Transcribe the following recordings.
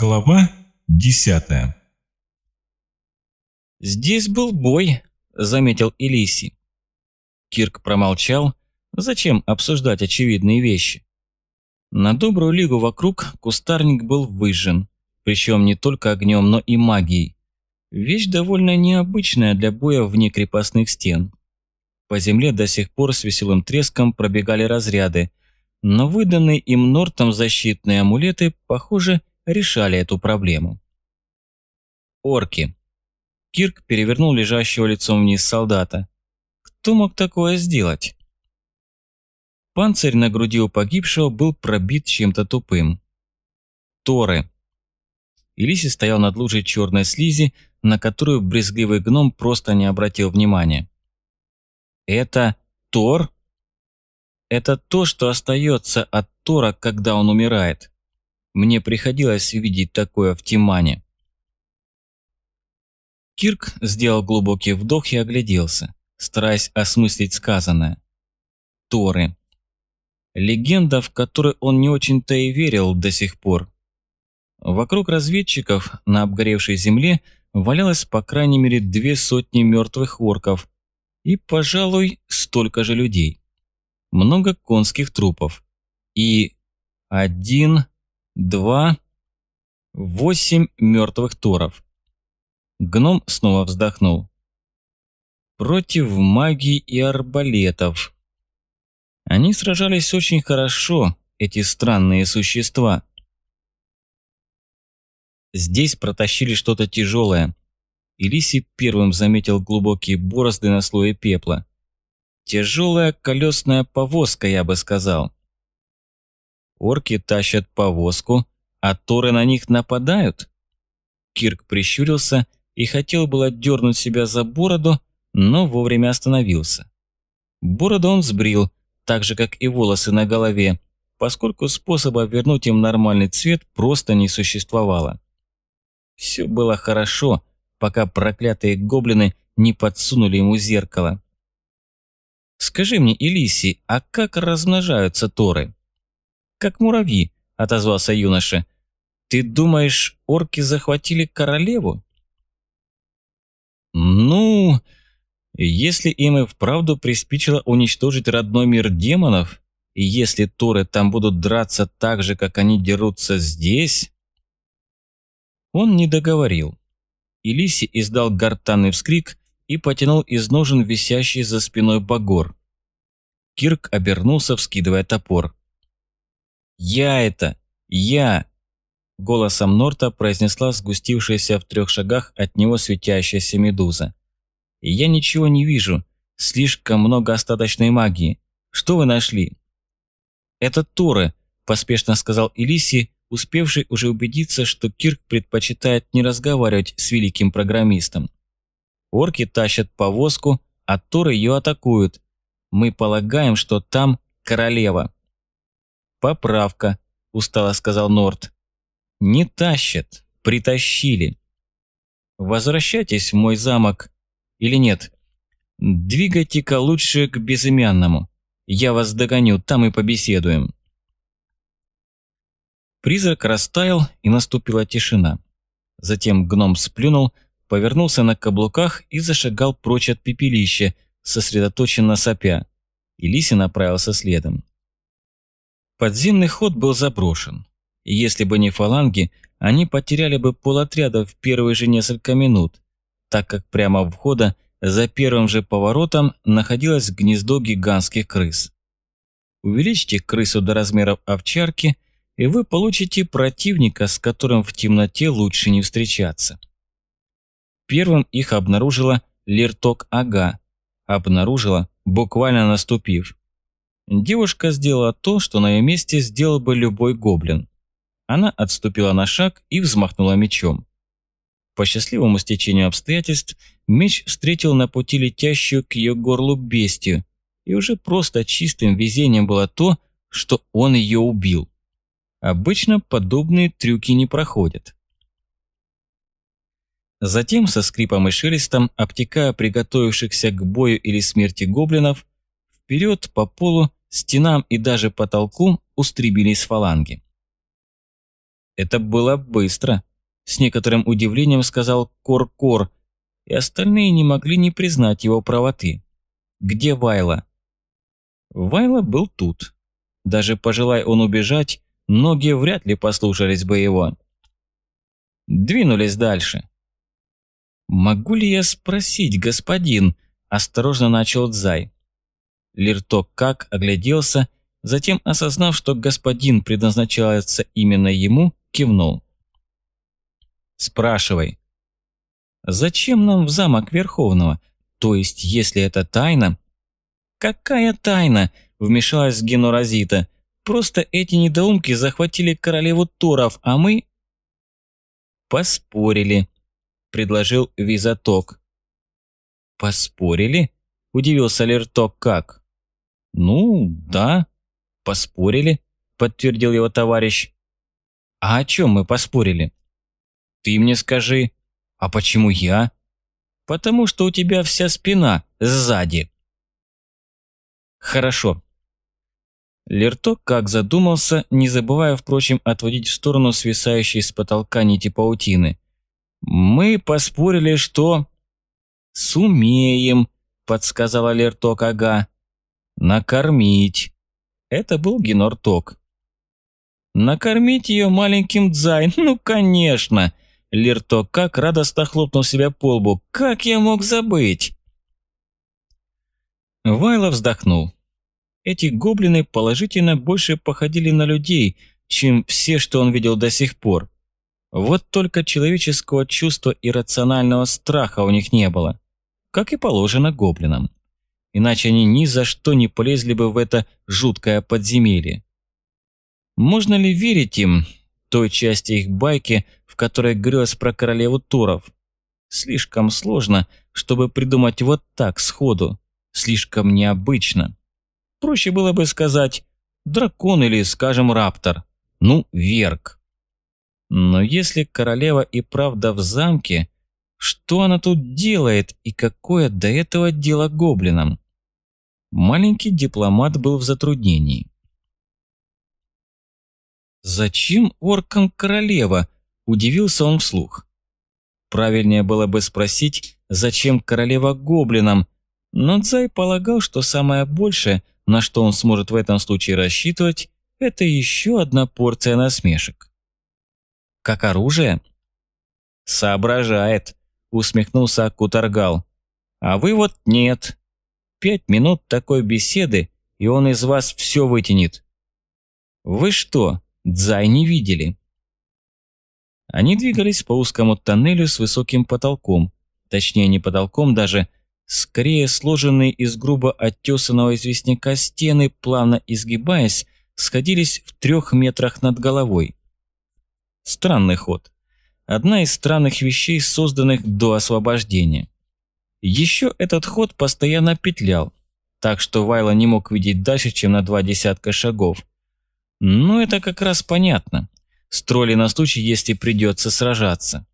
Глава десятая «Здесь был бой», – заметил Элиси. Кирк промолчал. Зачем обсуждать очевидные вещи? На добрую лигу вокруг кустарник был выжжен, причем не только огнем, но и магией. Вещь довольно необычная для боя вне крепостных стен. По земле до сих пор с веселым треском пробегали разряды, но выданные им Нортом защитные амулеты, похоже, решали эту проблему. Орки. Кирк перевернул лежащего лицом вниз солдата. Кто мог такое сделать? Панцирь на груди у погибшего был пробит чем-то тупым. Торы. Илиси стоял над лужей черной слизи, на которую брезгливый гном просто не обратил внимания. «Это Тор?» «Это то, что остается от Тора, когда он умирает. Мне приходилось видеть такое в Тимане». Кирк сделал глубокий вдох и огляделся, стараясь осмыслить сказанное. Торы. Легенда, в которой он не очень-то и верил до сих пор. Вокруг разведчиков на обгоревшей земле валялось по крайней мере две сотни мертвых орков и, пожалуй, столько же людей. Много конских трупов. И один, два, восемь мертвых торов. Гном снова вздохнул. Против магии и арбалетов. Они сражались очень хорошо, эти странные существа. Здесь протащили что-то тяжелое. Илиси первым заметил глубокие борозды на слое пепла. Тяжелая колесная повозка, я бы сказал. Орки тащат повозку, а торы на них нападают? Кирк прищурился и хотел было дернуть себя за бороду, но вовремя остановился. Бороду он сбрил, так же, как и волосы на голове, поскольку способа вернуть им нормальный цвет просто не существовало. Все было хорошо, пока проклятые гоблины не подсунули ему зеркало. «Скажи мне, Элиси, а как размножаются торы?» «Как муравьи», – отозвался юноша. «Ты думаешь, орки захватили королеву?» Ну, если им и вправду приспичило уничтожить родной мир демонов, и если Торы там будут драться так же, как они дерутся здесь... Он не договорил. Илиси издал гортанный вскрик и потянул из ножен висящий за спиной багор. Кирк обернулся, вскидывая топор. «Я это! Я!» Голосом Норта произнесла сгустившаяся в трех шагах от него светящаяся медуза. «Я ничего не вижу. Слишком много остаточной магии. Что вы нашли?» «Это Торы», – поспешно сказал Элиси, успевший уже убедиться, что Кирк предпочитает не разговаривать с великим программистом. Орки тащат повозку, а Торы ее атакуют. Мы полагаем, что там королева. «Поправка», – устало сказал Норт. Не тащат, притащили. Возвращайтесь в мой замок. Или нет? Двигайте-ка лучше к безымянному. Я вас догоню, там и побеседуем. Призрак растаял, и наступила тишина. Затем гном сплюнул, повернулся на каблуках и зашагал прочь от пепелища, сосредоточенно сопя. И Лиси направился следом. Подземный ход был заброшен. Если бы не фаланги, они потеряли бы полотряда в первые же несколько минут, так как прямо у входа за первым же поворотом находилось гнездо гигантских крыс. Увеличьте крысу до размеров овчарки, и вы получите противника, с которым в темноте лучше не встречаться. Первым их обнаружила Лирток Ага. Обнаружила, буквально наступив. Девушка сделала то, что на ее месте сделал бы любой гоблин. Она отступила на шаг и взмахнула мечом. По счастливому стечению обстоятельств меч встретил на пути летящую к ее горлу бестию, и уже просто чистым везением было то, что он ее убил. Обычно подобные трюки не проходят. Затем со скрипом и шелестом, обтекая приготовившихся к бою или смерти гоблинов, вперед по полу, стенам и даже потолку устремились фаланги. Это было быстро. С некоторым удивлением сказал Кор-Кор, и остальные не могли не признать его правоты. Где Вайла? Вайла был тут. Даже пожелая он убежать, ноги вряд ли послушались бы его. Двинулись дальше. «Могу ли я спросить, господин?» – осторожно начал Дзай. Лирток как огляделся, затем, осознав, что господин предназначается именно ему, кивнул. «Спрашивай». «Зачем нам в замок Верховного? То есть, если это тайна...» «Какая тайна?» – вмешалась Генуразита. «Просто эти недоумки захватили королеву Торов, а мы...» «Поспорили», – предложил Визаток. «Поспорили?» – удивился Лерток как. «Ну, да, поспорили», – подтвердил его товарищ. «А о чем мы поспорили?» «Ты мне скажи». «А почему я?» «Потому что у тебя вся спина сзади». «Хорошо». Лерток как задумался, не забывая, впрочем, отводить в сторону свисающей с потолка нити паутины. «Мы поспорили, что...» «Сумеем», – подсказала Лерток ага. «Накормить». Это был Генор Ток. «Накормить ее маленьким дзай? Ну, конечно!» Лерток как радостно хлопнул себя по лбу. «Как я мог забыть?» Вайло вздохнул. Эти гоблины положительно больше походили на людей, чем все, что он видел до сих пор. Вот только человеческого чувства и рационального страха у них не было, как и положено гоблинам. Иначе они ни за что не полезли бы в это жуткое подземелье. Можно ли верить им, той части их байки, в которой грез про королеву Туров? Слишком сложно, чтобы придумать вот так сходу. Слишком необычно. Проще было бы сказать дракон или, скажем, раптор. Ну, верк. Но если королева и правда в замке, что она тут делает и какое до этого дело гоблинам? Маленький дипломат был в затруднении. «Зачем оркам королева?» – удивился он вслух. Правильнее было бы спросить, зачем королева гоблинам, но Цай полагал, что самое большее, на что он сможет в этом случае рассчитывать, это еще одна порция насмешек. Как оружие? Соображает, усмехнулся Акутаргал. А вы вот нет. Пять минут такой беседы, и он из вас все вытянет. Вы что, Дзай не видели? Они двигались по узкому тоннелю с высоким потолком, точнее не потолком даже, скорее сложенные из грубо оттесанного известняка стены, плавно изгибаясь, сходились в трех метрах над головой. Странный ход. Одна из странных вещей, созданных до освобождения. Еще этот ход постоянно петлял, так что Вайла не мог видеть дальше, чем на два десятка шагов. Но это как раз понятно. Строили на случай, если придется сражаться.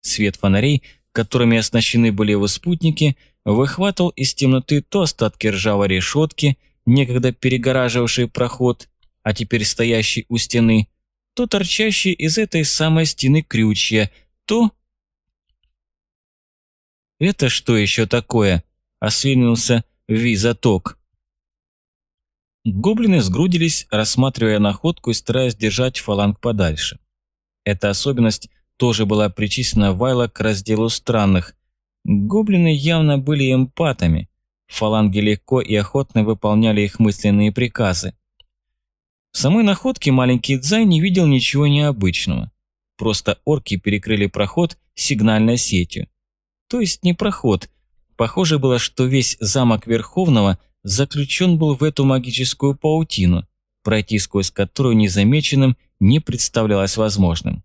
Свет фонарей, которыми оснащены были его спутники, выхватывал из темноты то остатки ржавой решетки, некогда перегораживавшей проход, а теперь стоящей у стены, то торчащие из этой самой стены крючья, то... «Это что еще такое?» – освинился Визаток. Гоблины сгрудились, рассматривая находку и стараясь держать фаланг подальше. Эта особенность тоже была причислена Вайла к разделу странных. Гоблины явно были эмпатами. Фаланги легко и охотно выполняли их мысленные приказы. В самой находке маленький Дзай не видел ничего необычного. Просто орки перекрыли проход сигнальной сетью. То есть не проход. Похоже было, что весь замок Верховного заключен был в эту магическую паутину, пройти сквозь которую незамеченным не представлялось возможным.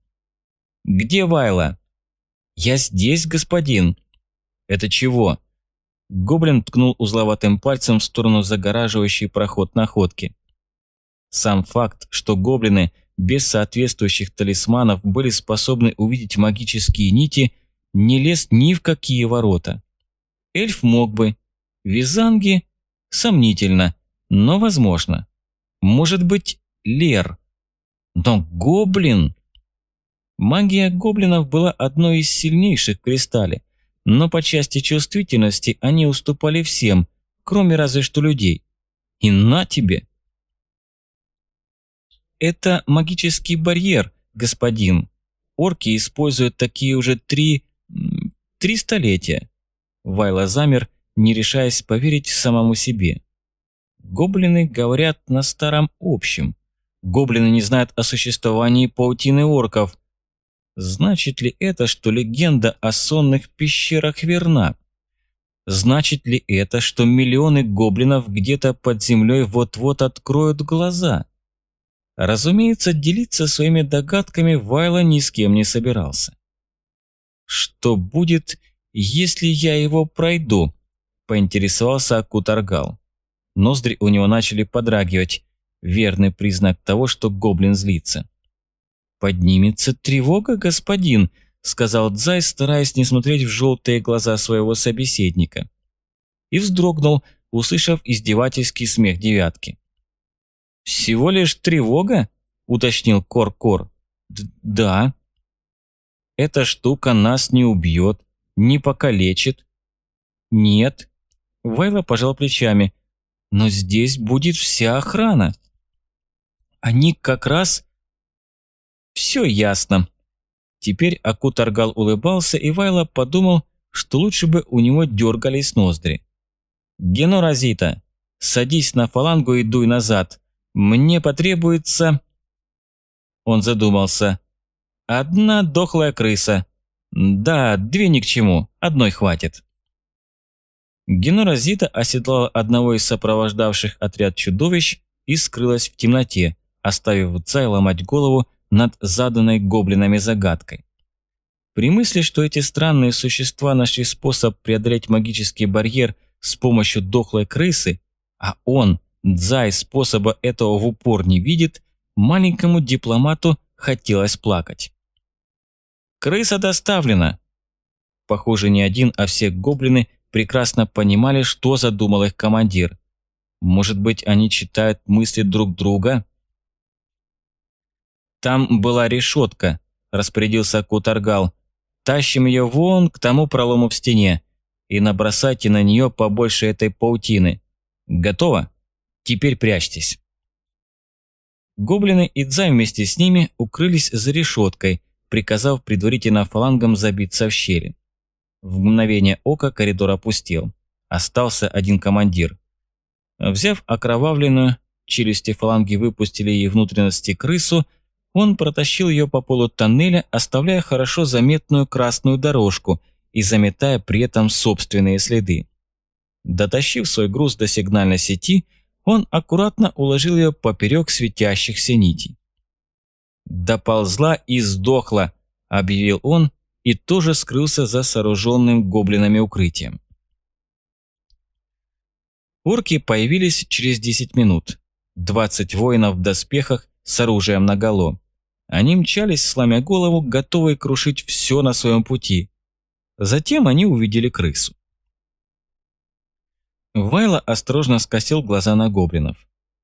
«Где Вайла?» «Я здесь, господин». «Это чего?» Гоблин ткнул узловатым пальцем в сторону загораживающей проход находки. Сам факт, что гоблины без соответствующих талисманов были способны увидеть магические нити, не лез ни в какие ворота. Эльф мог бы. Визанги – сомнительно, но возможно. Может быть, Лер. Но гоблин... Магия гоблинов была одной из сильнейших в но по части чувствительности они уступали всем, кроме разве что людей. И на тебе! Это магический барьер, господин. Орки используют такие уже три... три столетия. Вайла замер, не решаясь поверить самому себе. Гоблины говорят на старом общем. Гоблины не знают о существовании паутины орков. Значит ли это, что легенда о сонных пещерах верна? Значит ли это, что миллионы гоблинов где-то под землей вот-вот откроют глаза? Разумеется, делиться своими догадками Вайла ни с кем не собирался. «Что будет, если я его пройду?» – поинтересовался Акутаргал. Ноздри у него начали подрагивать верный признак того, что гоблин злится. «Поднимется тревога, господин», — сказал Дзай, стараясь не смотреть в желтые глаза своего собеседника. И вздрогнул, услышав издевательский смех девятки. «Всего лишь тревога?» — уточнил Кор-Кор. «Да». «Эта штука нас не убьет, не покалечит». «Нет». Вайла пожал плечами. «Но здесь будет вся охрана». Они как раз... Все ясно. Теперь Акутаргал улыбался, и Вайла подумал, что лучше бы у него дергались ноздри. «Геноразита, садись на фалангу и дуй назад. Мне потребуется...» Он задумался. «Одна дохлая крыса. Да, две ни к чему, одной хватит». Геноразита оседлала одного из сопровождавших отряд чудовищ и скрылась в темноте, оставив Цай ломать голову над заданной гоблинами загадкой. При мысли, что эти странные существа нашли способ преодолеть магический барьер с помощью дохлой крысы, а он, Дзай, способа этого в упор не видит, маленькому дипломату хотелось плакать. «Крыса доставлена!» Похоже, не один, а все гоблины прекрасно понимали, что задумал их командир. Может быть, они читают мысли друг друга? «Там была решетка», – распорядился Кутаргал. «Тащим ее вон к тому пролому в стене и набросайте на нее побольше этой паутины. Готово? Теперь прячьтесь». Гоблины и Дзай вместе с ними укрылись за решеткой, приказав предварительно фалангам забиться в щели. В мгновение ока коридор опустел. Остался один командир. Взяв окровавленную, челюсти фаланги выпустили ей внутренности крысу – он протащил ее по полу тоннеля, оставляя хорошо заметную красную дорожку и заметая при этом собственные следы. Дотащив свой груз до сигнальной сети, он аккуратно уложил ее поперек светящихся нитей. «Доползла и сдохла», – объявил он и тоже скрылся за сооруженным гоблинами укрытием. Орки появились через 10 минут. 20 воинов в доспехах с оружием наголо. Они мчались, сломя голову, готовые крушить все на своем пути. Затем они увидели крысу. Вайла осторожно скосил глаза на гоблинов.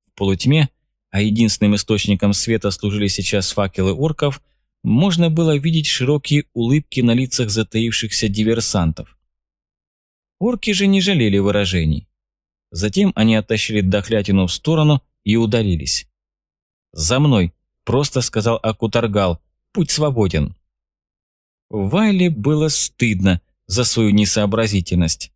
В полутьме, а единственным источником света служили сейчас факелы орков, можно было видеть широкие улыбки на лицах затаившихся диверсантов. Орки же не жалели выражений. Затем они оттащили дохлятину в сторону и удалились. «За мной!» – просто сказал Акутаргал. «Путь свободен». Вайле было стыдно за свою несообразительность.